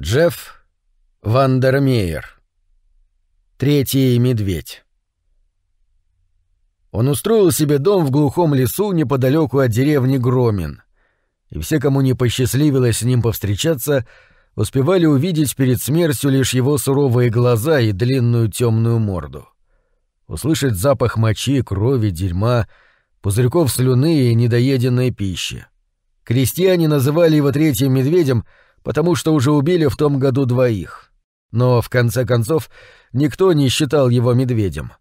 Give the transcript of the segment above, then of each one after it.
Джефф Вандермеер. Третий медведь. Он устроил себе дом в глухом лесу неподалеку от деревни Громин. И все, кому не посчастливилось с ним повстречаться, успевали увидеть перед смертью лишь его суровые глаза и длинную темную морду. Услышать запах мочи, крови, дерьма, пузырьков слюны и недоеденной пищи. Крестьяне называли его третьим медведем — потому что уже убили в том году двоих. Но, в конце концов, никто не считал его медведем.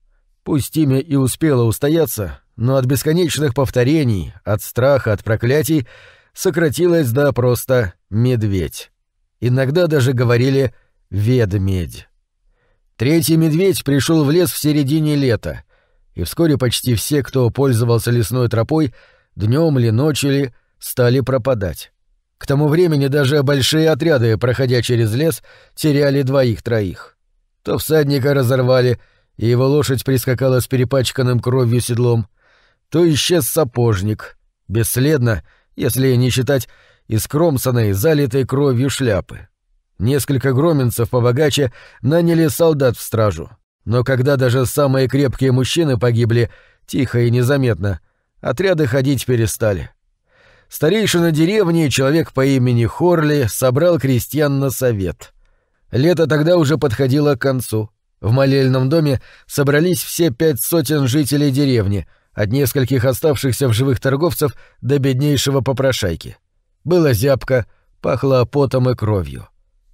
Пусть имя и успело устояться, но от бесконечных повторений, от страха, от проклятий сократилось до просто «медведь». Иногда даже говорили «ведмедь». Третий медведь пришел в лес в середине лета, и вскоре почти все, кто пользовался лесной тропой, днем ли, ночью ли, стали пропадать. К тому времени даже большие отряды, проходя через лес, теряли двоих-троих. То всадника разорвали, и его лошадь прискакала с перепачканным кровью седлом, то исчез сапожник, бесследно, если не считать искромсанной, залитой кровью шляпы. Несколько громенцев побогаче наняли солдат в стражу, но когда даже самые крепкие мужчины погибли, тихо и незаметно, отряды ходить перестали — старейшина деревни, человек по имени Хорли, собрал крестьян на совет. Лето тогда уже подходило к концу. В молельном доме собрались все пять сотен жителей деревни, от нескольких оставшихся в живых торговцев до беднейшего попрошайки. Было зябко, пахло потом и кровью.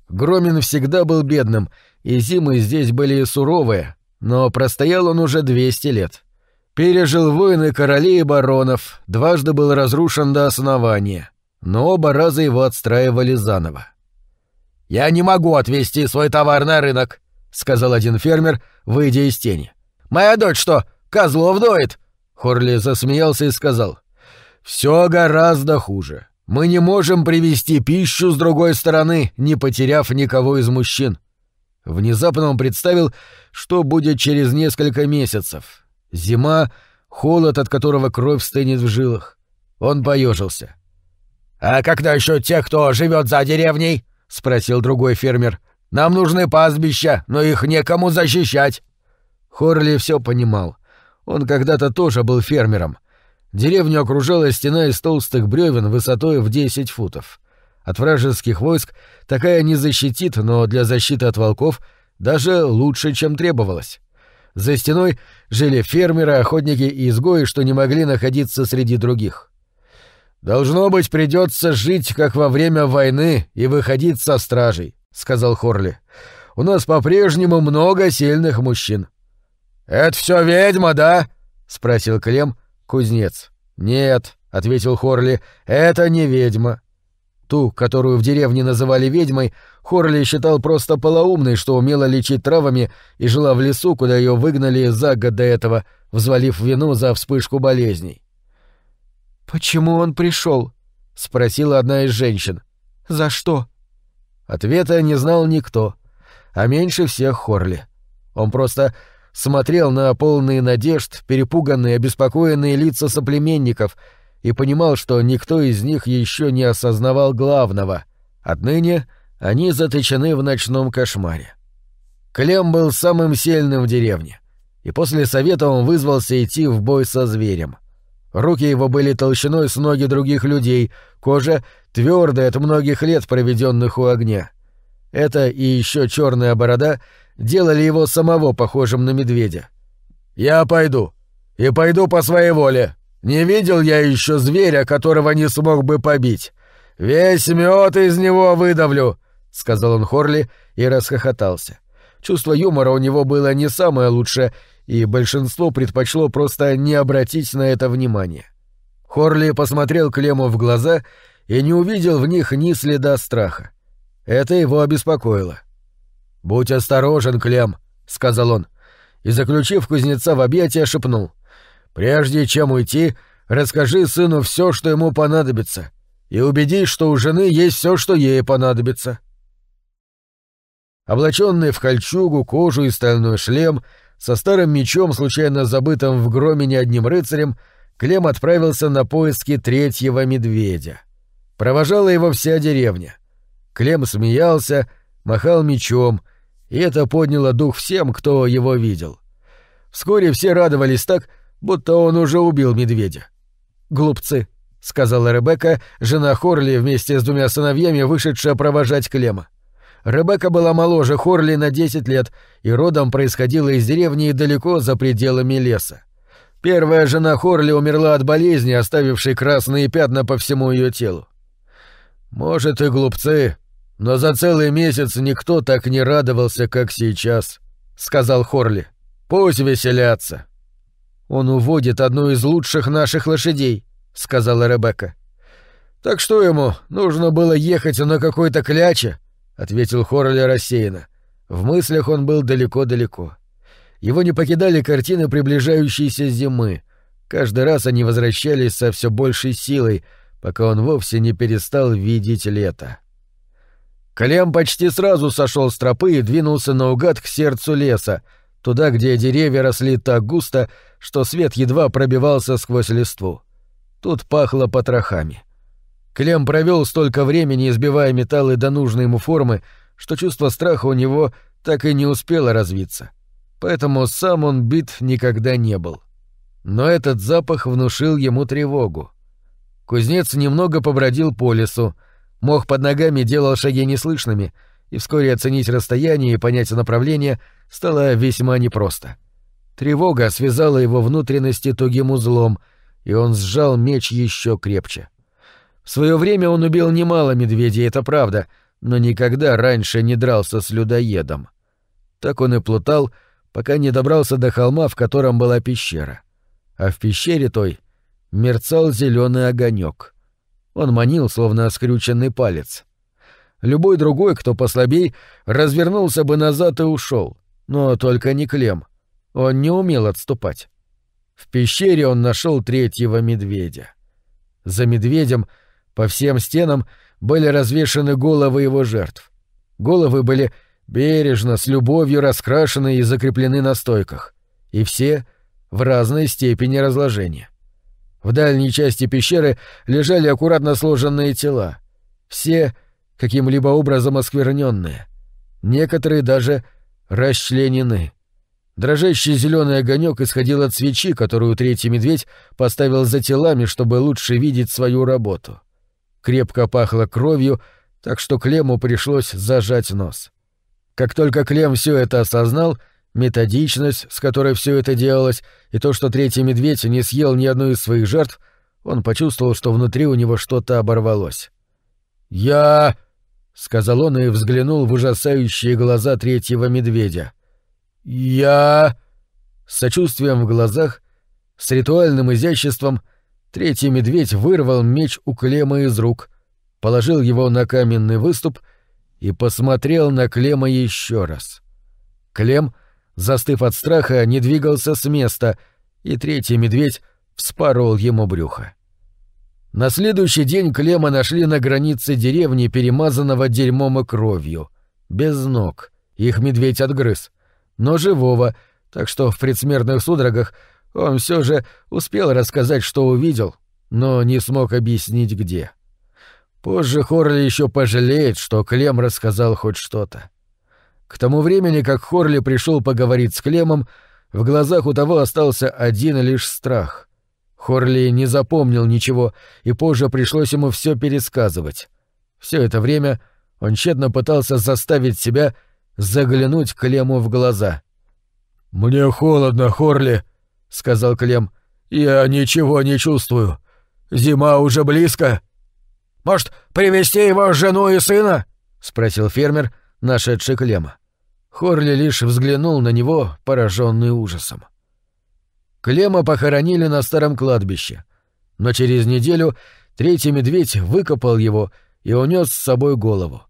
Громин всегда был бедным, и зимы здесь были суровые, но простоял он уже 200 лет. Пережил войны королей и баронов, дважды был разрушен до основания, но оба раза его отстраивали заново. «Я не могу отвезти свой товар на рынок», — сказал один фермер, выйдя из тени. «Моя дочь что, козлов доит?» Хорли засмеялся и сказал. «Все гораздо хуже. Мы не можем привезти пищу с другой стороны, не потеряв никого из мужчин». Внезапно он представил, что будет через несколько месяцев, Зима, холод, от которого кровь стынет в жилах. Он поежился. «А когда еще тех, кто живет за деревней?» — спросил другой фермер. «Нам нужны пастбища, но их некому защищать». Хорли все понимал. Он когда-то тоже был фермером. Деревню окружала стена из толстых бревен высотой в 10 футов. От вражеских войск такая не защитит, но для защиты от волков даже лучше, чем требовалось. За стеной жили фермеры, охотники и изгои, что не могли находиться среди других. «Должно быть, придется жить, как во время войны, и выходить со стражей», — сказал Хорли. «У нас по-прежнему много сильных мужчин». «Это все ведьма, да?» — спросил Клем, кузнец. «Нет», — ответил Хорли, — «это не ведьма. Ту, которую в деревне называли ведьмой, Хорли считал просто полоумной, что умела лечить травами и жила в лесу, куда ее выгнали за год до этого, взвалив вину за вспышку болезней. «Почему он пришел? спросила одна из женщин. «За что?» Ответа не знал никто, а меньше всех Хорли. Он просто смотрел на полные надежд, перепуганные, обеспокоенные лица соплеменников — и понимал, что никто из них еще не осознавал главного. Отныне они заточены в ночном кошмаре. Клем был самым сильным в деревне, и после совета он вызвался идти в бой со зверем. Руки его были толщиной с ноги других людей, кожа твердая от многих лет, проведенных у огня. Это и еще черная борода делали его самого похожим на медведя. «Я пойду. И пойду по своей воле», не видел я еще зверя, которого не смог бы побить. Весь мед из него выдавлю, сказал он Хорли и расхохотался. Чувство юмора у него было не самое лучшее, и большинство предпочло просто не обратить на это внимания. Хорли посмотрел Клему в глаза и не увидел в них ни следа страха. Это его обеспокоило. «Будь осторожен, Клем», — сказал он, и, заключив кузнеца в объятия, шепнул — Прежде чем уйти, расскажи сыну все, что ему понадобится, и убедись, что у жены есть все, что ей понадобится. Облаченный в кольчугу, кожу и стальной шлем, со старым мечом, случайно забытым в громе одним рыцарем, Клем отправился на поиски третьего медведя. Провожала его вся деревня. Клем смеялся, махал мечом, и это подняло дух всем, кто его видел. Вскоре все радовались так, будто он уже убил медведя. «Глупцы», — сказала Ребекка, жена Хорли вместе с двумя сыновьями, вышедшая провожать Клема. Ребекка была моложе Хорли на 10 лет и родом происходила из деревни далеко за пределами леса. Первая жена Хорли умерла от болезни, оставившей красные пятна по всему ее телу. Может и глупцы, но за целый месяц никто так не радовался, как сейчас, сказал Хорли. Пусть веселятся. Он уводит одну из лучших наших лошадей, сказала Ребекка. Так что ему, нужно было ехать на какой-то кляче, ответил Хорли рассеянно. В мыслях он был далеко-далеко. Его не покидали картины приближающейся зимы. Каждый раз они возвращались со все большей силой, пока он вовсе не перестал видеть лето. Колем почти сразу сошел с тропы и двинулся наугад к сердцу леса, туда, где деревья росли так густо, что свет едва пробивался сквозь листву. Тут пахло потрохами. Клем провел столько времени, избивая металлы до нужной ему формы, что чувство страха у него так и не успело развиться. Поэтому сам он бит никогда не был. Но этот запах внушил ему тревогу. Кузнец немного побродил по лесу, Мох под ногами делал шаги неслышными, и вскоре оценить расстояние и понять направление стало весьма непросто. Тревога связала его внутренности тугим узлом, и он сжал меч еще крепче. В свое время он убил немало медведей, это правда, но никогда раньше не дрался с людоедом. Так он и плутал, пока не добрался до холма, в котором была пещера. А в пещере той мерцал зеленый огонек. Он манил, словно скрюченный палец. Любой другой, кто послабей, развернулся бы назад и ушел, но только не Клем. Он не умел отступать. В пещере он нашел третьего медведя. За медведем по всем стенам были развешаны головы его жертв. Головы были бережно, с любовью раскрашены и закреплены на стойках. И все в разной степени разложения. В дальней части пещеры лежали аккуратно сложенные тела. Все каким-либо образом оскверненные. Некоторые даже расчленены. Дрожащий зеленый огонек исходил от свечи, которую третий медведь поставил за телами, чтобы лучше видеть свою работу. Крепко пахло кровью, так что Клему пришлось зажать нос. Как только Клем все это осознал — методичность, с которой все это делалось, и то, что третий медведь не съел ни одну из своих жертв, он почувствовал, что внутри у него что-то оборвалось. «Я...» — сказал он и взглянул в ужасающие глаза третьего медведя. «Я...» С сочувствием в глазах, с ритуальным изяществом, третий медведь вырвал меч у Клема из рук, положил его на каменный выступ и посмотрел на Клема еще раз. Клем — застыв от страха, не двигался с места, и третий медведь вспорол ему брюхо. На следующий день Клема нашли на границе деревни, перемазанного дерьмом и кровью. Без ног. Их медведь отгрыз. Но живого, так что в предсмертных судорогах он все же успел рассказать, что увидел, но не смог объяснить, где. Позже Хорли еще пожалеет, что Клем рассказал хоть что-то. К тому времени, как Хорли пришел поговорить с Клемом, в глазах у того остался один лишь страх. Хорли не запомнил ничего, и позже пришлось ему все пересказывать. Все это время он тщетно пытался заставить себя заглянуть Клему в глаза. «Мне холодно, Хорли», — сказал Клем. «Я ничего не чувствую. Зима уже близко». «Может, привести его жену и сына?» — спросил фермер, нашедший Клема. Хорли лишь взглянул на него, пораженный ужасом. Клема похоронили на старом кладбище, но через неделю третий медведь выкопал его и унес с собой голову.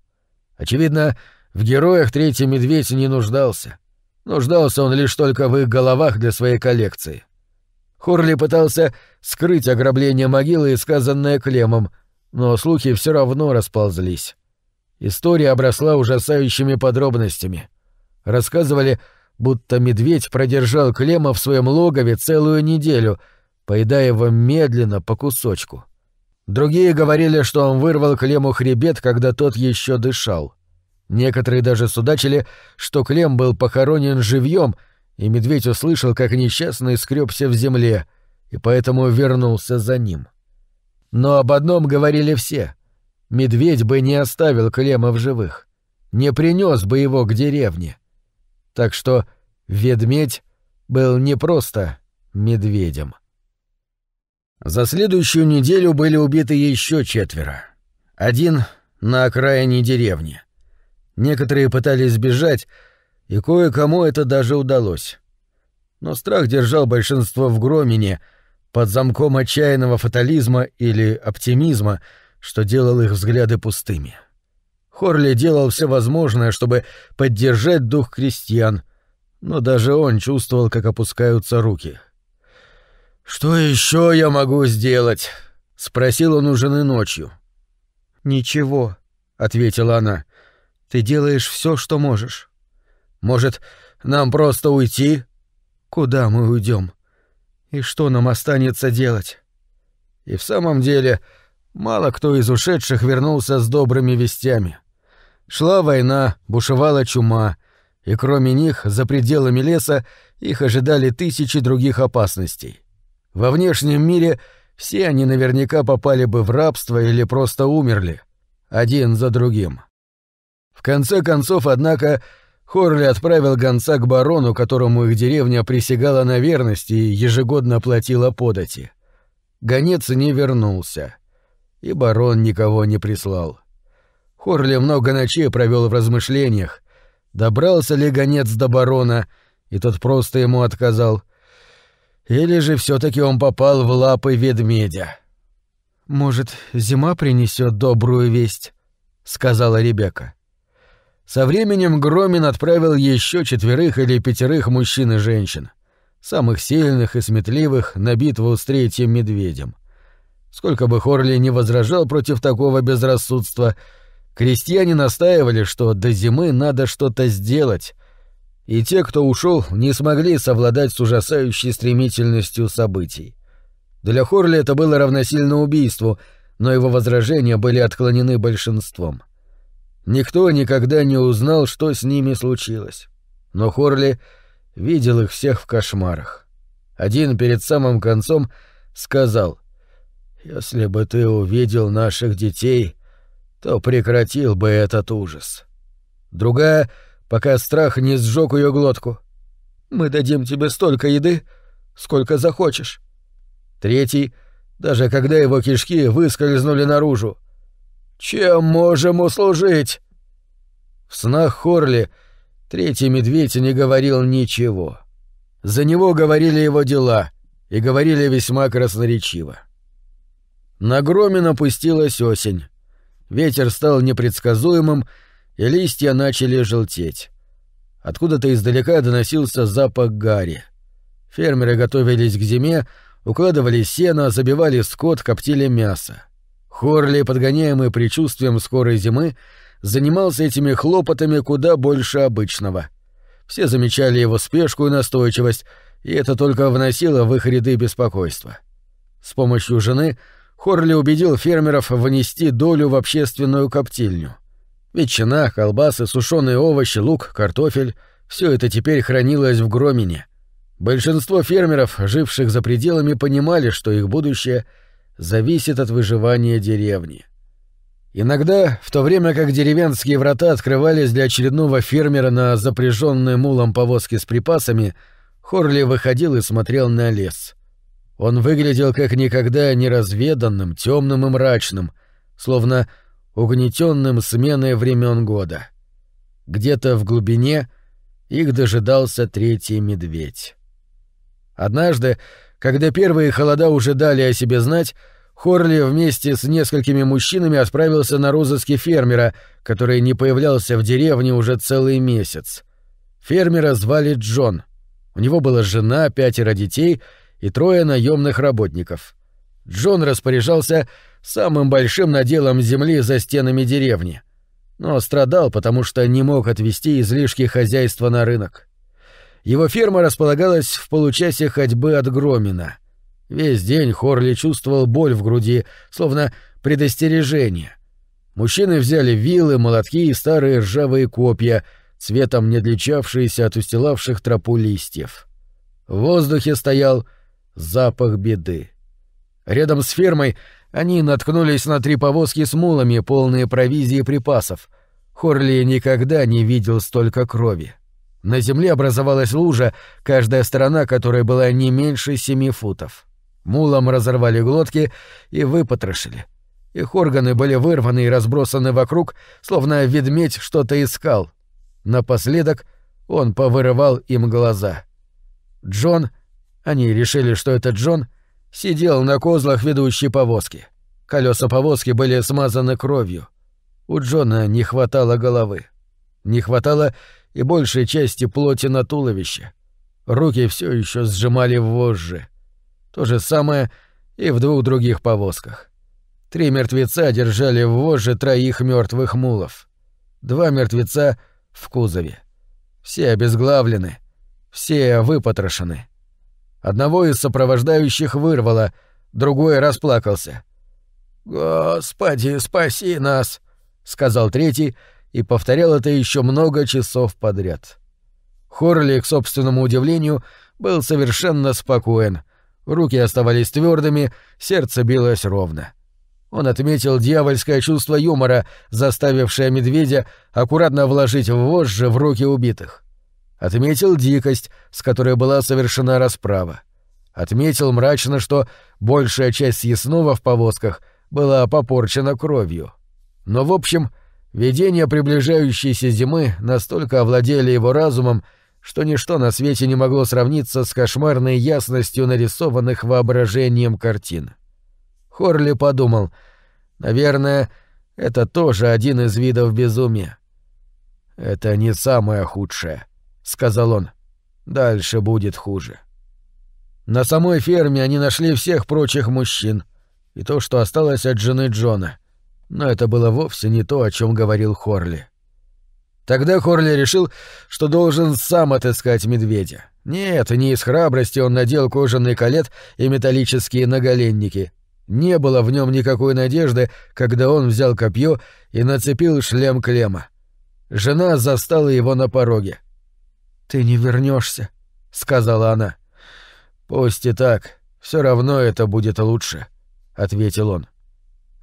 Очевидно, в героях третий медведь не нуждался. Нуждался он лишь только в их головах для своей коллекции. Хорли пытался скрыть ограбление могилы сказанное Клемом, но слухи все равно расползлись. История обросла ужасающими подробностями. Рассказывали, будто медведь продержал Клема в своем логове целую неделю, поедая его медленно по кусочку. Другие говорили, что он вырвал Клему хребет, когда тот еще дышал. Некоторые даже судачили, что Клем был похоронен живьем, и медведь услышал, как несчастный скребся в земле, и поэтому вернулся за ним. Но об одном говорили все. Медведь бы не оставил Клема в живых, не принес бы его к деревне. Так что ведмедь был не просто медведем. За следующую неделю были убиты еще четверо. Один на окраине деревни. Некоторые пытались сбежать, и кое-кому это даже удалось. Но страх держал большинство в Громине под замком отчаянного фатализма или оптимизма, что делал их взгляды пустыми. Хорли делал все возможное, чтобы поддержать дух крестьян, но даже он чувствовал, как опускаются руки — «Что еще я могу сделать?» — спросил он у жены ночью. «Ничего», — ответила она. «Ты делаешь все, что можешь». «Может, нам просто уйти?» «Куда мы уйдем? И что нам останется делать?» И в самом деле, мало кто из ушедших вернулся с добрыми вестями. Шла война, бушевала чума, и кроме них, за пределами леса, их ожидали тысячи других опасностей. Во внешнем мире все они наверняка попали бы в рабство или просто умерли, один за другим. В конце концов, однако, Хорли отправил гонца к барону, которому их деревня присягала на верность и ежегодно платила подати. Гонец не вернулся, и барон никого не прислал. Хорли много ночей провел в размышлениях, добрался ли гонец до барона, и тот просто ему отказал — или же все-таки он попал в лапы ведмедя? Может, зима принесет добрую весть, сказала Ребекка. Со временем Громин отправил еще четверых или пятерых мужчин и женщин, самых сильных и сметливых, на битву с третьим медведем. Сколько бы Хорли не возражал против такого безрассудства, крестьяне настаивали, что до зимы надо что-то сделать, и те, кто ушел, не смогли совладать с ужасающей стремительностью событий. Для Хорли это было равносильно убийству, но его возражения были отклонены большинством. Никто никогда не узнал, что с ними случилось. Но Хорли видел их всех в кошмарах. Один перед самым концом сказал, «Если бы ты увидел наших детей, то прекратил бы этот ужас». Другая — пока страх не сжег ее глотку. «Мы дадим тебе столько еды, сколько захочешь». Третий, даже когда его кишки выскользнули наружу. «Чем можем услужить?» В снах Хорли третий медведь не говорил ничего. За него говорили его дела, и говорили весьма красноречиво. На громе напустилась осень. Ветер стал непредсказуемым и листья начали желтеть. Откуда-то издалека доносился запах гари. Фермеры готовились к зиме, укладывали сено, забивали скот, коптили мясо. Хорли, подгоняемый предчувствием скорой зимы, занимался этими хлопотами куда больше обычного. Все замечали его спешку и настойчивость, и это только вносило в их ряды беспокойства. С помощью жены Хорли убедил фермеров внести долю в общественную коптильню. Ветчина, колбасы, сушеные овощи, лук, картофель — все это теперь хранилось в Громине. Большинство фермеров, живших за пределами, понимали, что их будущее зависит от выживания деревни. Иногда, в то время как деревенские врата открывались для очередного фермера на запряженной мулом повозке с припасами, Хорли выходил и смотрел на лес. Он выглядел как никогда неразведанным, темным и мрачным, словно угнетенным сменой времен года. Где-то в глубине их дожидался третий медведь. Однажды, когда первые холода уже дали о себе знать, Хорли вместе с несколькими мужчинами отправился на розыски фермера, который не появлялся в деревне уже целый месяц. Фермера звали Джон. У него была жена, пятеро детей и трое наемных работников. Джон распоряжался самым большим наделом земли за стенами деревни. Но страдал, потому что не мог отвезти излишки хозяйства на рынок. Его ферма располагалась в получасе ходьбы от Громина. Весь день Хорли чувствовал боль в груди, словно предостережение. Мужчины взяли вилы, молотки и старые ржавые копья, цветом не отличавшиеся от устилавших тропу листьев. В воздухе стоял запах беды. Рядом с фермой они наткнулись на три повозки с мулами, полные провизии и припасов. Хорли никогда не видел столько крови. На земле образовалась лужа, каждая сторона которой была не меньше семи футов. Мулам разорвали глотки и выпотрошили. Их органы были вырваны и разбросаны вокруг, словно ведмедь что-то искал. Напоследок он повырывал им глаза. Джон, они решили, что это Джон, сидел на козлах ведущей повозки. Колеса повозки были смазаны кровью. У Джона не хватало головы. Не хватало и большей части плоти на туловище. Руки все еще сжимали вожжи. То же самое и в двух других повозках. Три мертвеца держали в вожжи троих мертвых мулов. Два мертвеца в кузове. Все обезглавлены, все выпотрошены. Одного из сопровождающих вырвало, другой расплакался. «Господи, спаси нас!» — сказал третий и повторял это еще много часов подряд. Хорли, к собственному удивлению, был совершенно спокоен. Руки оставались твердыми, сердце билось ровно. Он отметил дьявольское чувство юмора, заставившее медведя аккуратно вложить вожжи в руки убитых. Отметил дикость, с которой была совершена расправа. Отметил мрачно, что большая часть съестного в повозках была попорчена кровью. Но, в общем, видения приближающейся зимы настолько овладели его разумом, что ничто на свете не могло сравниться с кошмарной ясностью нарисованных воображением картин. Хорли подумал, наверное, это тоже один из видов безумия. «Это не самое худшее», — сказал он. «Дальше будет хуже». На самой ферме они нашли всех прочих мужчин, и то, что осталось от жены Джона. Но это было вовсе не то, о чем говорил Хорли. Тогда Хорли решил, что должен сам отыскать медведя. Нет, не из храбрости он надел кожаный колет и металлические наголенники. Не было в нем никакой надежды, когда он взял копье и нацепил шлем Клема. Жена застала его на пороге. «Ты не вернешься, сказала она. «Пусть и так, все равно это будет лучше», — ответил он.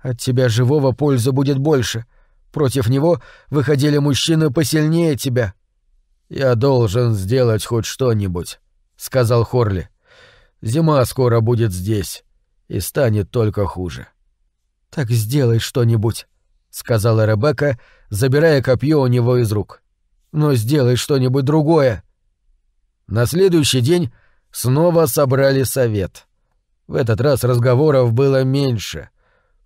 «От тебя живого пользы будет больше», Против него выходили мужчины посильнее тебя. Я должен сделать хоть что-нибудь, сказал Хорли. Зима скоро будет здесь, и станет только хуже. Так сделай что-нибудь, сказала Ребекка, забирая копье у него из рук. Но сделай что-нибудь другое. На следующий день снова собрали совет. В этот раз разговоров было меньше —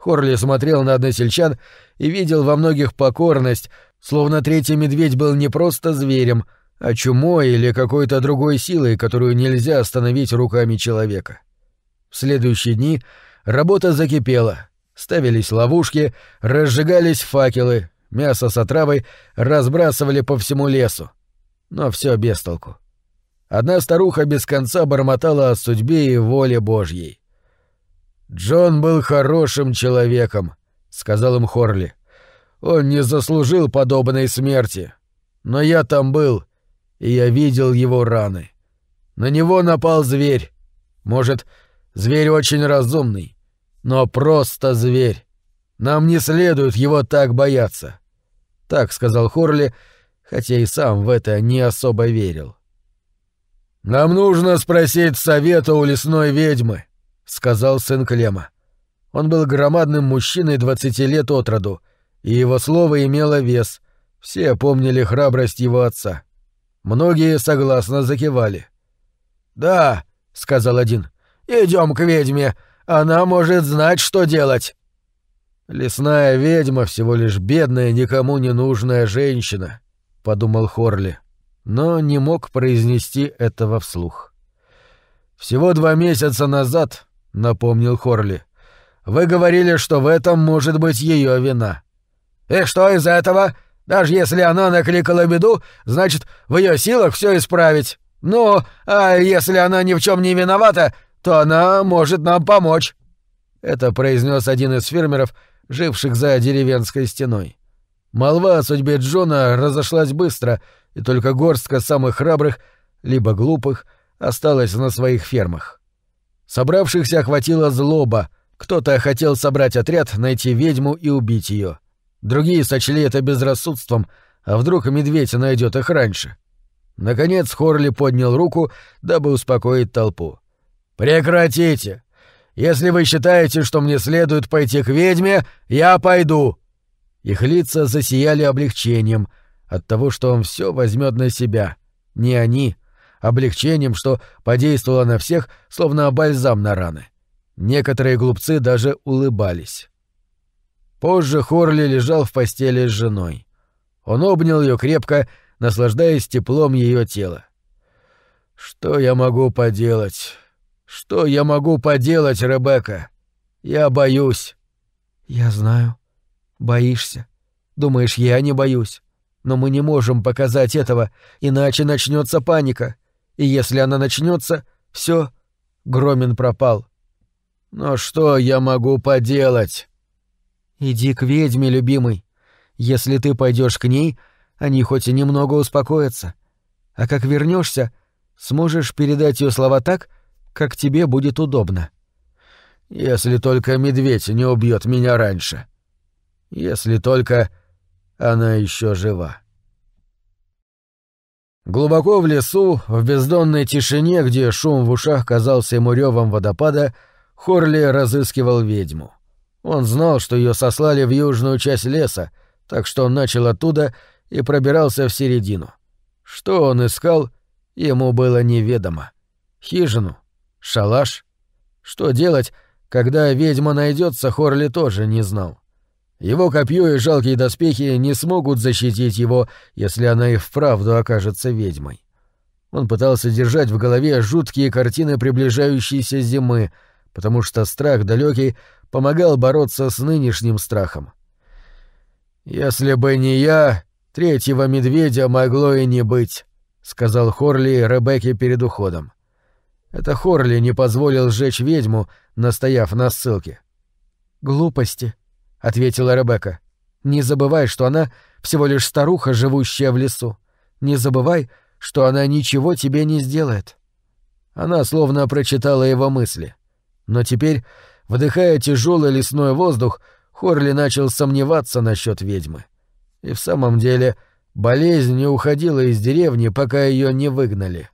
Хорли смотрел на односельчан и видел во многих покорность, словно третий медведь был не просто зверем, а чумой или какой-то другой силой, которую нельзя остановить руками человека. В следующие дни работа закипела. Ставились ловушки, разжигались факелы, мясо с отравой разбрасывали по всему лесу. Но все без толку. Одна старуха без конца бормотала о судьбе и воле Божьей. «Джон был хорошим человеком», — сказал им Хорли. «Он не заслужил подобной смерти. Но я там был, и я видел его раны. На него напал зверь. Может, зверь очень разумный, но просто зверь. Нам не следует его так бояться». Так сказал Хорли, хотя и сам в это не особо верил. «Нам нужно спросить совета у лесной ведьмы», — сказал сын Клема. Он был громадным мужчиной двадцати лет от роду, и его слово имело вес. Все помнили храбрость его отца. Многие согласно закивали. «Да», — сказал один, — «идем к ведьме. Она может знать, что делать». «Лесная ведьма всего лишь бедная, никому не нужная женщина», — подумал Хорли, но не мог произнести этого вслух. Всего два месяца назад напомнил Хорли. Вы говорили, что в этом может быть ее вина. И что из этого? Даже если она накликала беду, значит, в ее силах все исправить. Ну, а если она ни в чем не виновата, то она может нам помочь. Это произнес один из фермеров, живших за деревенской стеной. Молва о судьбе Джона разошлась быстро, и только горстка самых храбрых, либо глупых, осталась на своих фермах. Собравшихся охватила злоба. Кто-то хотел собрать отряд, найти ведьму и убить ее. Другие сочли это безрассудством, а вдруг медведь найдет их раньше. Наконец Хорли поднял руку, дабы успокоить толпу. «Прекратите! Если вы считаете, что мне следует пойти к ведьме, я пойду!» Их лица засияли облегчением от того, что он все возьмет на себя. Не они. Облегчением, что подействовало на всех, словно бальзам на раны. Некоторые глупцы даже улыбались. Позже Хорли лежал в постели с женой. Он обнял ее крепко, наслаждаясь теплом ее тела. «Что я могу поделать? Что я могу поделать, Ребекка? Я боюсь». «Я знаю. Боишься. Думаешь, я не боюсь. Но мы не можем показать этого, иначе начнется паника. И если она начнется, все, Громин пропал. Но что я могу поделать? Иди к ведьме, любимый. Если ты пойдешь к ней, они хоть и немного успокоятся. А как вернешься, сможешь передать ее слова так, как тебе будет удобно. Если только медведь не убьет меня раньше. Если только она еще жива. Глубоко в лесу, в бездонной тишине, где шум в ушах казался ему ревом водопада, Хорли разыскивал ведьму. Он знал, что ее сослали в южную часть леса, так что он начал оттуда и пробирался в середину. Что он искал, ему было неведомо. Хижину? Шалаш? Что делать, когда ведьма найдется, Хорли тоже не знал. Его копье и жалкие доспехи не смогут защитить его, если она и вправду окажется ведьмой. Он пытался держать в голове жуткие картины приближающейся зимы, потому что страх далекий помогал бороться с нынешним страхом. «Если бы не я, третьего медведя могло и не быть», — сказал Хорли Ребекке перед уходом. Это Хорли не позволил сжечь ведьму, настояв на ссылке. «Глупости», — ответила Ребекка. «Не забывай, что она всего лишь старуха, живущая в лесу. Не забывай, что она ничего тебе не сделает». Она словно прочитала его мысли. Но теперь, вдыхая тяжелый лесной воздух, Хорли начал сомневаться насчет ведьмы. И в самом деле болезнь не уходила из деревни, пока ее не выгнали.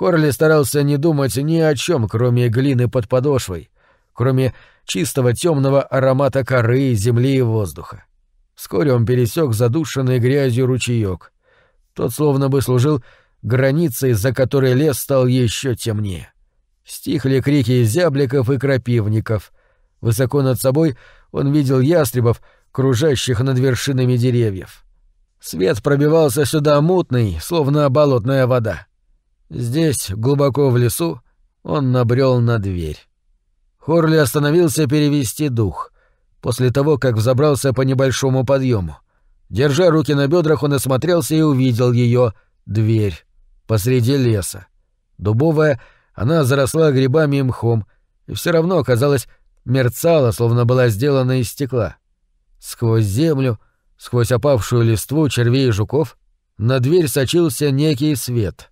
Хорли старался не думать ни о чем, кроме глины под подошвой, кроме чистого темного аромата коры, земли и воздуха. Вскоре он пересек задушенный грязью ручеек. Тот словно бы служил границей, за которой лес стал еще темнее. Стихли крики зябликов и крапивников. Высоко над собой он видел ястребов, кружащих над вершинами деревьев. Свет пробивался сюда мутный, словно болотная вода. Здесь, глубоко в лесу, он набрел на дверь. Хорли остановился перевести дух, после того, как взобрался по небольшому подъему. Держа руки на бедрах, он осмотрелся и увидел ее дверь посреди леса. Дубовая, она заросла грибами и мхом, и все равно, казалось, мерцала, словно была сделана из стекла. Сквозь землю, сквозь опавшую листву червей и жуков, на дверь сочился некий свет.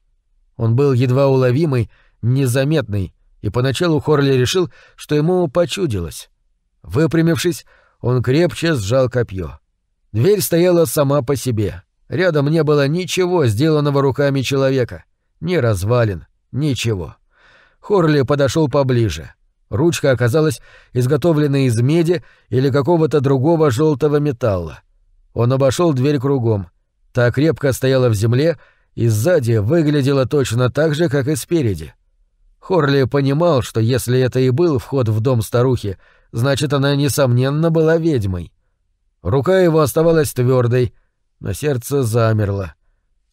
Он был едва уловимый, незаметный, и поначалу Хорли решил, что ему почудилось. Выпрямившись, он крепче сжал копье. Дверь стояла сама по себе. Рядом не было ничего, сделанного руками человека. Ни развалин, ничего. Хорли подошел поближе. Ручка оказалась изготовлена из меди или какого-то другого желтого металла. Он обошел дверь кругом. Та крепко стояла в земле и сзади выглядела точно так же, как и спереди. Хорли понимал, что если это и был вход в дом старухи, значит, она, несомненно, была ведьмой. Рука его оставалась твердой, но сердце замерло.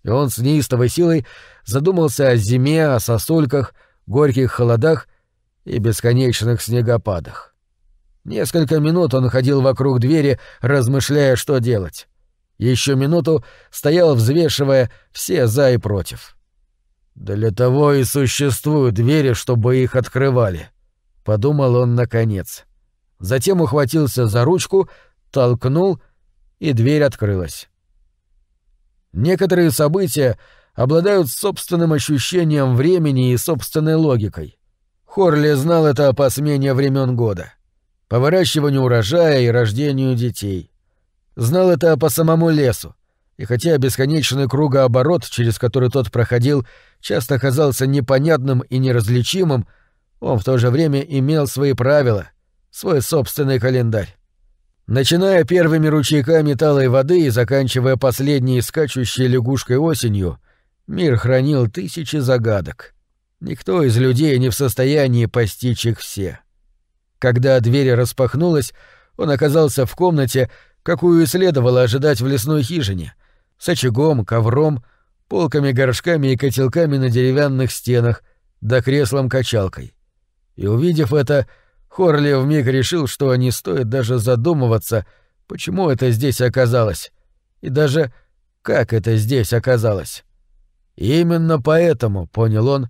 И он с неистовой силой задумался о зиме, о сосульках, горьких холодах и бесконечных снегопадах. Несколько минут он ходил вокруг двери, размышляя, что делать. Еще минуту стоял, взвешивая все «за» и «против». «Для того и существуют двери, чтобы их открывали», — подумал он наконец. Затем ухватился за ручку, толкнул, и дверь открылась. Некоторые события обладают собственным ощущением времени и собственной логикой. Хорли знал это по смене времен года, по выращиванию урожая и рождению детей. Знал это по самому лесу, и хотя бесконечный кругооборот, через который тот проходил, часто казался непонятным и неразличимым, он в то же время имел свои правила, свой собственный календарь. Начиная первыми ручейками талой воды и заканчивая последней скачущей лягушкой осенью, мир хранил тысячи загадок. Никто из людей не в состоянии постичь их все. Когда дверь распахнулась, он оказался в комнате, какую следовало ожидать в лесной хижине, с очагом, ковром, полками-горшками и котелками на деревянных стенах, да креслом-качалкой. И увидев это, Хорли вмиг решил, что не стоит даже задумываться, почему это здесь оказалось, и даже как это здесь оказалось. И именно поэтому, понял он,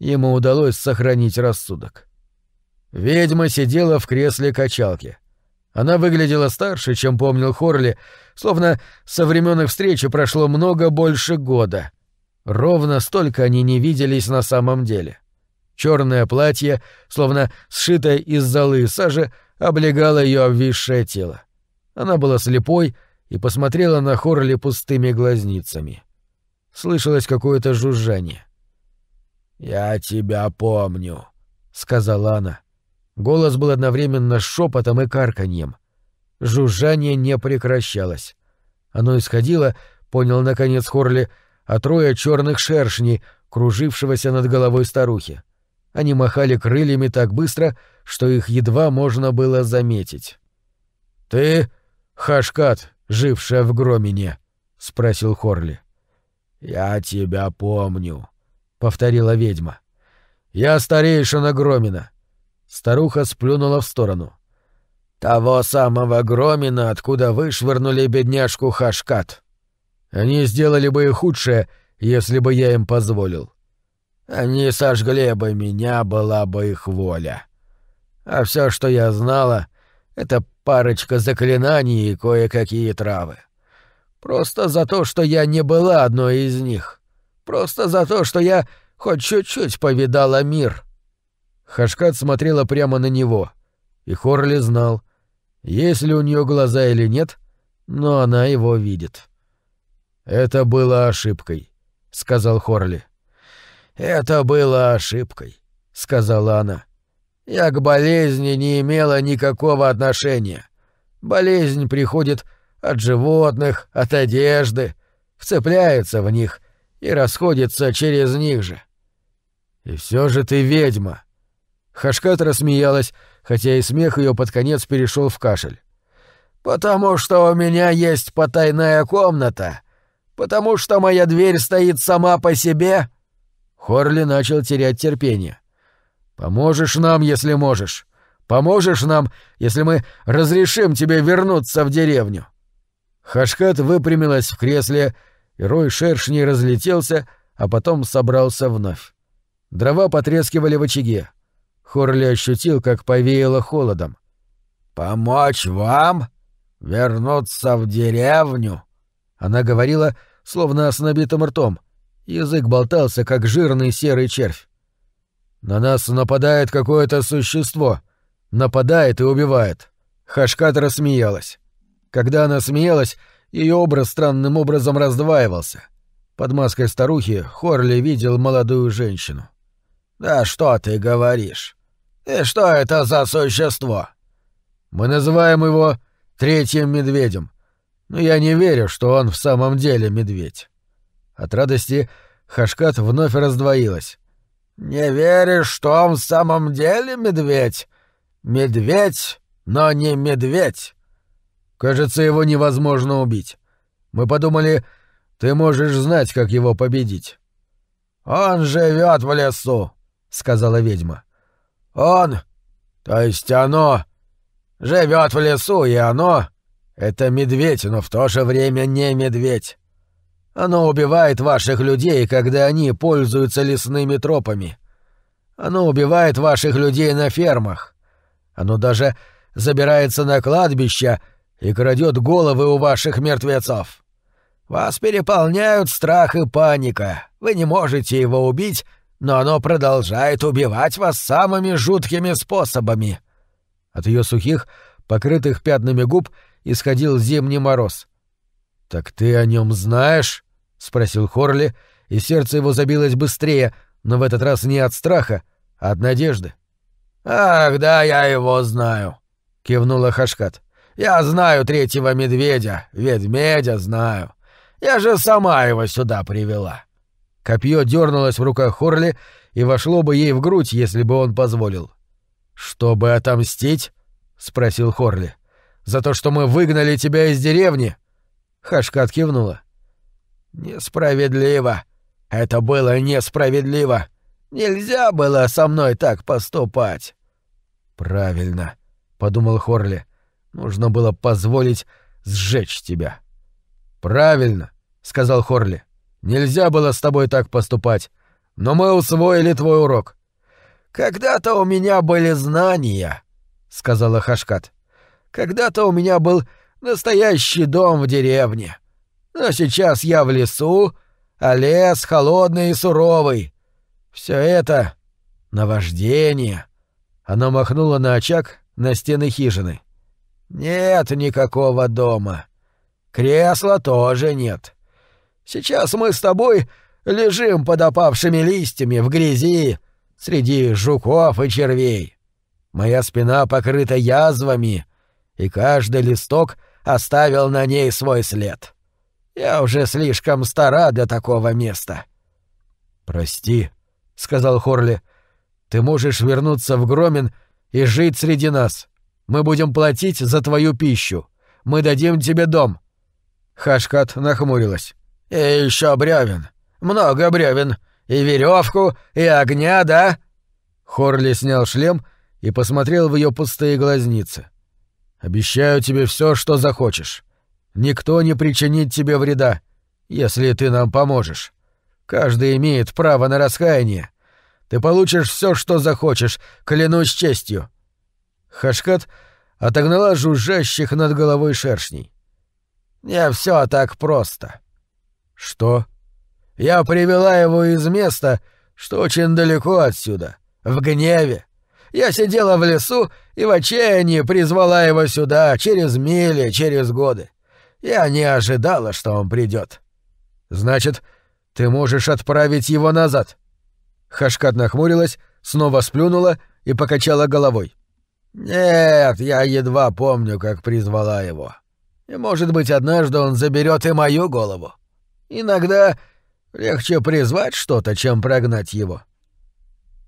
ему удалось сохранить рассудок. Ведьма сидела в кресле качалки. Она выглядела старше, чем помнил Хорли, словно со времен их встречи прошло много больше года. Ровно столько они не виделись на самом деле. Черное платье, словно сшитое из золы и сажи, облегало ее обвисшее тело. Она была слепой и посмотрела на Хорли пустыми глазницами. Слышалось какое-то жужжание. «Я тебя помню», — сказала она. Голос был одновременно шепотом и карканьем. Жужжание не прекращалось. Оно исходило, понял наконец Хорли, от роя черных шершней, кружившегося над головой старухи. Они махали крыльями так быстро, что их едва можно было заметить. «Ты Хашкат, жившая в Громине?» — спросил Хорли. «Я тебя помню», — повторила ведьма. «Я старейшина Громина». Старуха сплюнула в сторону. «Того самого Громина, откуда вышвырнули бедняжку Хашкат. Они сделали бы и худшее, если бы я им позволил. Они сожгли бы меня, была бы их воля. А все, что я знала, это парочка заклинаний и кое-какие травы. Просто за то, что я не была одной из них. Просто за то, что я хоть чуть-чуть повидала мир. Хашкат смотрела прямо на него, и Хорли знал, есть ли у нее глаза или нет, но она его видит. «Это было ошибкой», — сказал Хорли. — «Это было ошибкой», — сказала она. «Я к болезни не имела никакого отношения. Болезнь приходит от животных, от одежды, вцепляется в них и расходится через них же». «И все же ты ведьма». Хашкат рассмеялась, хотя и смех ее под конец перешел в кашель. «Потому что у меня есть потайная комната. Потому что моя дверь стоит сама по себе», Хорли начал терять терпение. «Поможешь нам, если можешь. Поможешь нам, если мы разрешим тебе вернуться в деревню». Хашкат выпрямилась в кресле, и рой шершней разлетелся, а потом собрался вновь. Дрова потрескивали в очаге. Хорли ощутил, как повеяло холодом. «Помочь вам? Вернуться в деревню?» Она говорила, словно с набитым ртом, Язык болтался, как жирный серый червь. «На нас нападает какое-то существо. Нападает и убивает». Хашкат рассмеялась. Когда она смеялась, ее образ странным образом раздваивался. Под маской старухи Хорли видел молодую женщину. «Да что ты говоришь? И что это за существо?» «Мы называем его Третьим Медведем, но я не верю, что он в самом деле медведь». От радости Хашкат вновь раздвоилась. «Не веришь, что он в самом деле медведь? Медведь, но не медведь!» «Кажется, его невозможно убить. Мы подумали, ты можешь знать, как его победить». «Он живет в лесу», — сказала ведьма. «Он, то есть оно, живет в лесу, и оно — это медведь, но в то же время не медведь. Оно убивает ваших людей, когда они пользуются лесными тропами. Оно убивает ваших людей на фермах. Оно даже забирается на кладбища и крадет головы у ваших мертвецов. Вас переполняют страх и паника. Вы не можете его убить, но оно продолжает убивать вас самыми жуткими способами. От ее сухих, покрытых пятнами губ, исходил зимний мороз. Так ты о нем знаешь? спросил Хорли, и сердце его забилось быстрее, но в этот раз не от страха, а от надежды. Ах, да, я его знаю, кивнула Хашкат. Я знаю третьего медведя, ведмедя знаю. Я же сама его сюда привела. Копье дернулось в руках Хорли и вошло бы ей в грудь, если бы он позволил. «Чтобы отомстить?» — спросил Хорли. «За то, что мы выгнали тебя из деревни?» Хашкат кивнула. «Несправедливо. Это было несправедливо. Нельзя было со мной так поступать». «Правильно», — подумал Хорли. «Нужно было позволить сжечь тебя». «Правильно», — сказал Хорли. «Нельзя было с тобой так поступать. Но мы усвоили твой урок». «Когда-то у меня были знания», — сказала Хашкат. «Когда-то у меня был настоящий дом в деревне. Но сейчас я в лесу, а лес холодный и суровый. Все это — наваждение». Она махнула на очаг на стены хижины. «Нет никакого дома. Кресла тоже нет. Сейчас мы с тобой лежим под опавшими листьями в грязи среди жуков и червей. Моя спина покрыта язвами, и каждый листок оставил на ней свой след. Я уже слишком стара для такого места. «Прости», — сказал Хорли, — «ты можешь вернуться в Громин и жить среди нас. Мы будем платить за твою пищу. Мы дадим тебе дом. Хашкат нахмурилась. «И еще бревен. Много бревен. И веревку, и огня, да?» Хорли снял шлем и посмотрел в ее пустые глазницы. «Обещаю тебе все, что захочешь. Никто не причинит тебе вреда, если ты нам поможешь. Каждый имеет право на раскаяние. Ты получишь все, что захочешь, клянусь честью». Хашкат отогнала жужжащих над головой шершней. Не все так просто. Что? Я привела его из места, что очень далеко отсюда, в гневе. Я сидела в лесу и в отчаянии призвала его сюда, через мили, через годы. Я не ожидала, что он придет. Значит, ты можешь отправить его назад. Хашкат нахмурилась, снова сплюнула и покачала головой. Нет, я едва помню, как призвала его. И, может быть, однажды он заберет и мою голову. Иногда легче призвать что-то, чем прогнать его.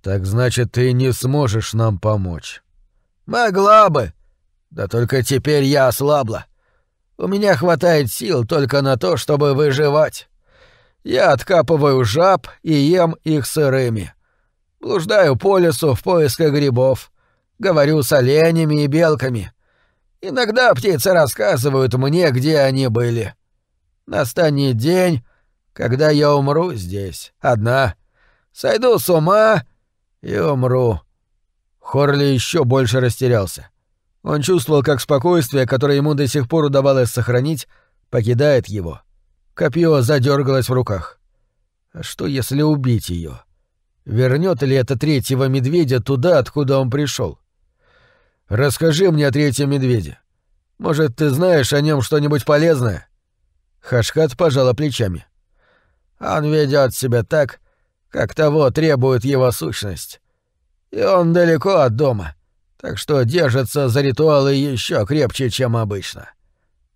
Так значит, ты не сможешь нам помочь. Могла бы. Да только теперь я ослабла. У меня хватает сил только на то, чтобы выживать. Я откапываю жаб и ем их сырыми. Блуждаю по лесу в поисках грибов. Говорю с оленями и белками. Иногда птицы рассказывают мне, где они были. Настанет день, когда я умру здесь, одна. Сойду с ума и умру. Хорли еще больше растерялся. Он чувствовал, как спокойствие, которое ему до сих пор удавалось сохранить, покидает его. Копье задергалось в руках. А что, если убить ее? Вернет ли это третьего медведя туда, откуда он пришел? Расскажи мне о третьем медведе. Может, ты знаешь о нем что-нибудь полезное?» Хашкат пожала плечами. «Он ведет себя так, как того требует его сущность. И он далеко от дома, так что держится за ритуалы еще крепче, чем обычно.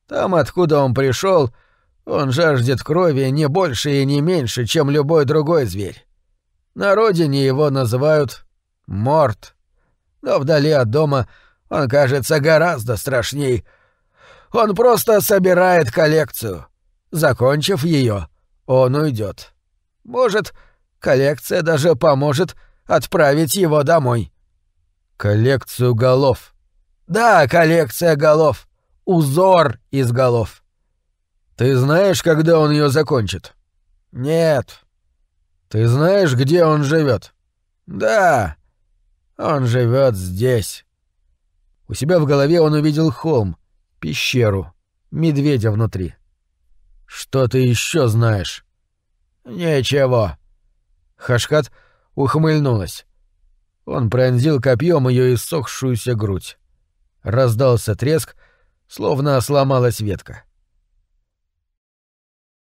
Там, откуда он пришел, он жаждет крови не больше и не меньше, чем любой другой зверь. На родине его называют Морт но вдали от дома он кажется гораздо страшней. Он просто собирает коллекцию. Закончив ее, он уйдет. Может, коллекция даже поможет отправить его домой. Коллекцию голов. Да, коллекция голов. Узор из голов. Ты знаешь, когда он ее закончит? Нет. Ты знаешь, где он живет? Да. Он живет здесь. У себя в голове он увидел холм, пещеру, медведя внутри. Что ты еще знаешь? Ничего. Хашкат ухмыльнулась. Он пронзил копьем ее иссохшуюся грудь. Раздался треск, словно сломалась ветка.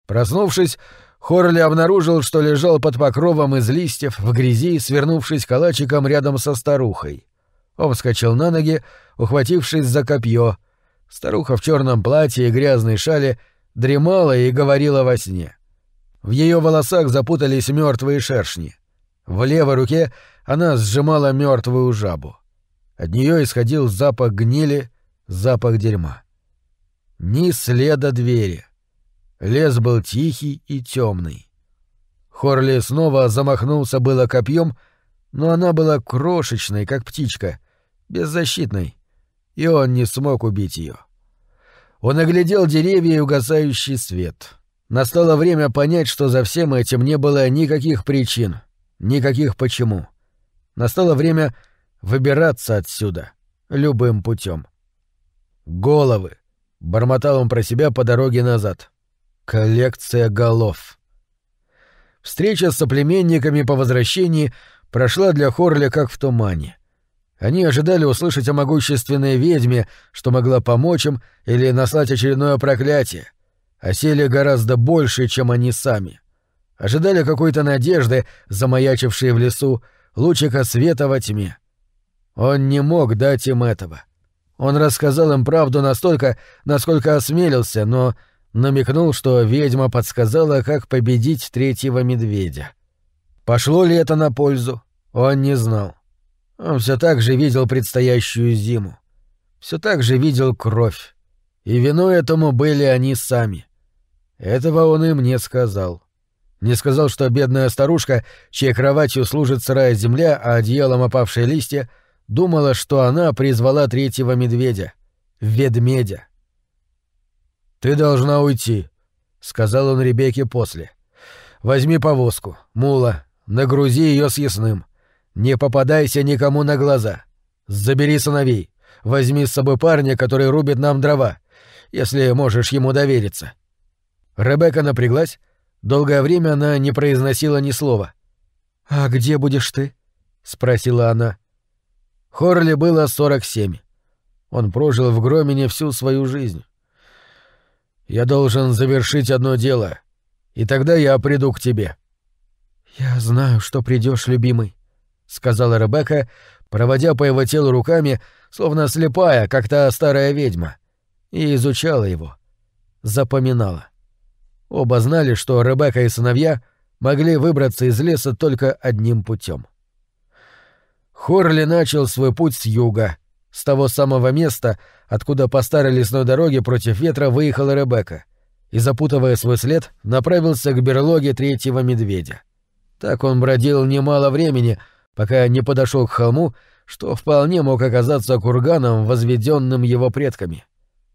Проснувшись, Хорли обнаружил, что лежал под покровом из листьев в грязи, свернувшись калачиком рядом со старухой. Он вскочил на ноги, ухватившись за копье. Старуха в черном платье и грязной шале дремала и говорила во сне. В ее волосах запутались мертвые шершни. В левой руке она сжимала мертвую жабу. От нее исходил запах гнили, запах дерьма. Ни следа двери. Лес был тихий и темный. Хорли снова замахнулся было копьем, но она была крошечной, как птичка, беззащитной, и он не смог убить ее. Он оглядел деревья и угасающий свет. Настало время понять, что за всем этим не было никаких причин, никаких почему. Настало время выбираться отсюда любым путем. Головы, бормотал он про себя по дороге назад. Коллекция голов. Встреча с соплеменниками по возвращении прошла для Хорля как в тумане. Они ожидали услышать о могущественной ведьме, что могла помочь им или наслать очередное проклятие, а сели гораздо больше, чем они сами. Ожидали какой-то надежды, замаячившей в лесу, лучика света во тьме. Он не мог дать им этого. Он рассказал им правду настолько, насколько осмелился, но намекнул, что ведьма подсказала, как победить третьего медведя. Пошло ли это на пользу, он не знал. Он все так же видел предстоящую зиму. Все так же видел кровь. И виной этому были они сами. Этого он им не сказал. Не сказал, что бедная старушка, чьей кроватью служит сырая земля, а одеялом опавшие листья, думала, что она призвала третьего медведя. Ведмедя. «Ты должна уйти», — сказал он Ребекке после. «Возьми повозку, мула, нагрузи ее съестным. Не попадайся никому на глаза. Забери сыновей. Возьми с собой парня, который рубит нам дрова, если можешь ему довериться». Ребекка напряглась. Долгое время она не произносила ни слова. «А где будешь ты?» — спросила она. Хорли было сорок семь. Он прожил в Громине всю свою жизнь. Я должен завершить одно дело, и тогда я приду к тебе». «Я знаю, что придешь, любимый», — сказала Ребекка, проводя по его телу руками, словно слепая, как та старая ведьма, и изучала его. Запоминала. Оба знали, что Ребекка и сыновья могли выбраться из леса только одним путем. Хорли начал свой путь с юга, с того самого места, откуда по старой лесной дороге против ветра выехала Ребекка, и, запутывая свой след, направился к берлоге третьего медведя. Так он бродил немало времени, пока не подошел к холму, что вполне мог оказаться курганом, возведенным его предками.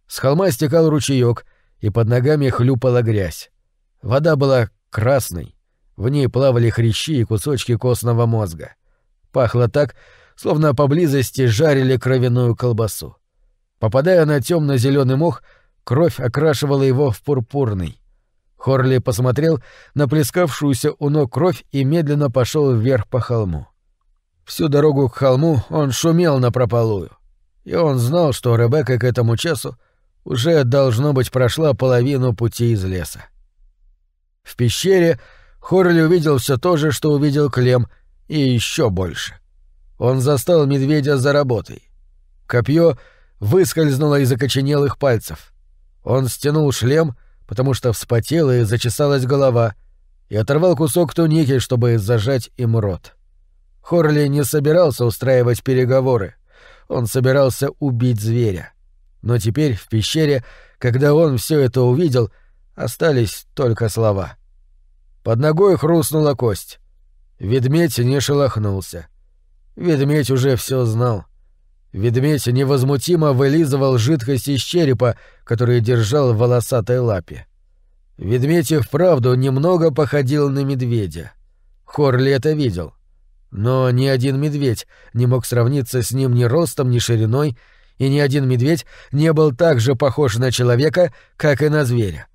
С холма стекал ручеек, и под ногами хлюпала грязь. Вода была красной, в ней плавали хрящи и кусочки костного мозга. Пахло так, словно поблизости жарили кровяную колбасу. Попадая на темно-зеленый мох, кровь окрашивала его в пурпурный. Хорли посмотрел на плескавшуюся у ног кровь и медленно пошел вверх по холму. Всю дорогу к холму он шумел на прополую. И он знал, что Ребекка к этому часу уже, должно быть, прошла половину пути из леса. В пещере Хорли увидел все то же, что увидел Клем, и еще больше. Он застал медведя за работой. Копье выскользнуло из окоченелых пальцев. Он стянул шлем, потому что вспотела и зачесалась голова, и оторвал кусок туники, чтобы зажать им рот. Хорли не собирался устраивать переговоры. Он собирался убить зверя. Но теперь в пещере, когда он все это увидел, остались только слова. Под ногой хрустнула кость. Ведмедь не шелохнулся. Ведмедь уже все знал. Ведмедь невозмутимо вылизывал жидкость из черепа, которую держал в волосатой лапе. Ведмедь и вправду немного походил на медведя. Хорли это видел. Но ни один медведь не мог сравниться с ним ни ростом, ни шириной, и ни один медведь не был так же похож на человека, как и на зверя.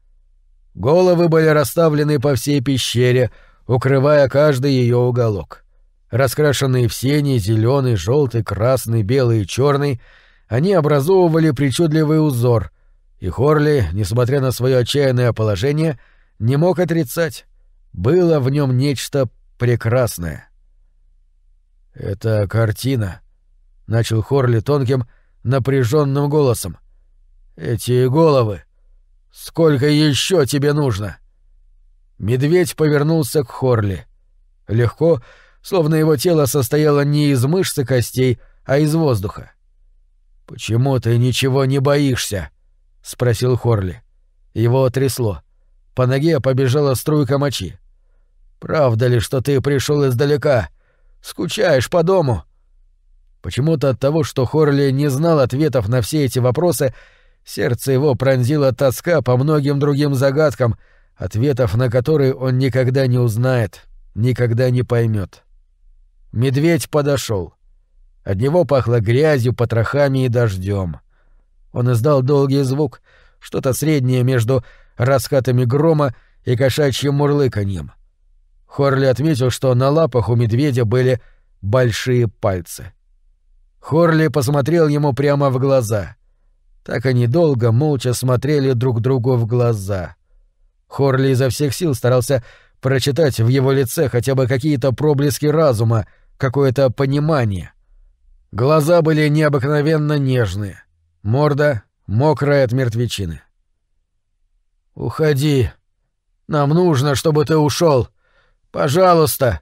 Головы были расставлены по всей пещере, укрывая каждый ее уголок. Раскрашенные в синий, зеленый, желтый, красный, белый и черный, они образовывали причудливый узор, и Хорли, несмотря на свое отчаянное положение, не мог отрицать. Было в нем нечто прекрасное. «Это картина», — начал Хорли тонким, напряженным голосом. «Эти головы! Сколько еще тебе нужно?» Медведь повернулся к Хорли. Легко, словно его тело состояло не из мышц и костей, а из воздуха. «Почему ты ничего не боишься?» — спросил Хорли. Его трясло. По ноге побежала струйка мочи. «Правда ли, что ты пришел издалека? Скучаешь по дому?» Почему-то от того, что Хорли не знал ответов на все эти вопросы, сердце его пронзила тоска по многим другим загадкам, ответов на которые он никогда не узнает, никогда не поймет. Медведь подошел. От него пахло грязью, потрохами и дождем. Он издал долгий звук, что-то среднее между раскатами грома и кошачьим мурлыканьем. Хорли отметил, что на лапах у медведя были большие пальцы. Хорли посмотрел ему прямо в глаза. Так они долго, молча смотрели друг другу в глаза. Хорли изо всех сил старался прочитать в его лице хотя бы какие-то проблески разума, какое-то понимание. Глаза были необыкновенно нежные, морда мокрая от мертвечины. «Уходи. Нам нужно, чтобы ты ушел. Пожалуйста!»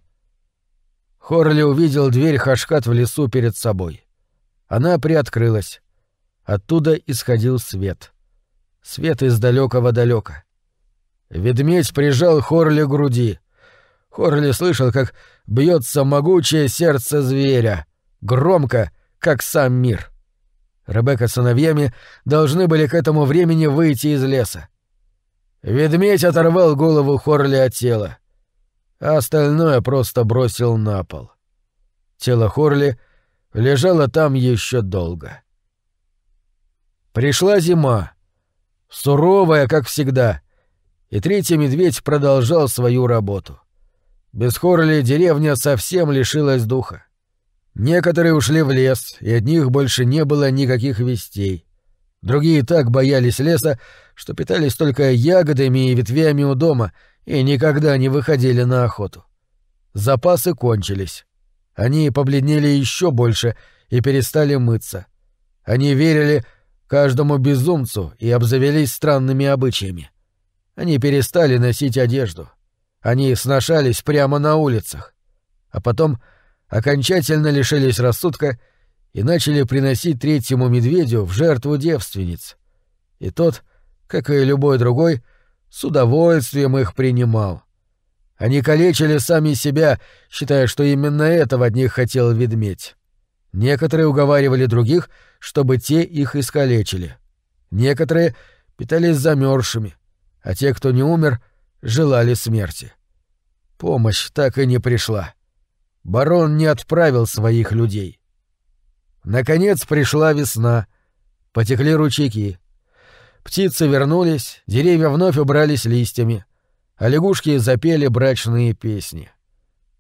Хорли увидел дверь Хашкат в лесу перед собой. Она приоткрылась. Оттуда исходил свет. Свет из далекого далека. Ведмедь прижал Хорли к груди. Хорли слышал, как бьется могучее сердце зверя, громко, как сам мир. Ребекка с сыновьями должны были к этому времени выйти из леса. Ведмедь оторвал голову Хорли от тела, а остальное просто бросил на пол. Тело Хорли лежало там еще долго. Пришла зима, суровая, как всегда, и третий медведь продолжал свою работу. Без Хорли деревня совсем лишилась духа. Некоторые ушли в лес, и от них больше не было никаких вестей. Другие так боялись леса, что питались только ягодами и ветвями у дома и никогда не выходили на охоту. Запасы кончились. Они побледнели еще больше и перестали мыться. Они верили каждому безумцу и обзавелись странными обычаями. Они перестали носить одежду. Они сношались прямо на улицах. А потом окончательно лишились рассудка и начали приносить третьему медведю в жертву девственниц. И тот, как и любой другой, с удовольствием их принимал. Они калечили сами себя, считая, что именно этого от них хотел ведмедь. Некоторые уговаривали других, чтобы те их искалечили. Некоторые питались замерзшими, а те, кто не умер, желали смерти. Помощь так и не пришла. Барон не отправил своих людей. Наконец пришла весна. Потекли ручейки. Птицы вернулись, деревья вновь убрались листьями а лягушки запели брачные песни.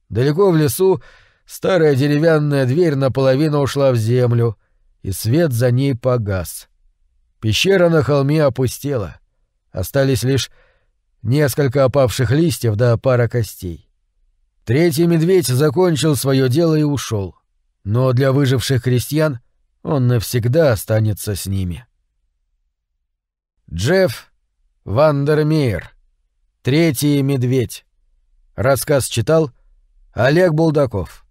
Далеко в лесу старая деревянная дверь наполовину ушла в землю, и свет за ней погас. Пещера на холме опустела. Остались лишь несколько опавших листьев да пара костей. Третий медведь закончил свое дело и ушел, но для выживших крестьян он навсегда останется с ними. Джефф Вандермеер Третий медведь. Рассказ читал Олег Булдаков.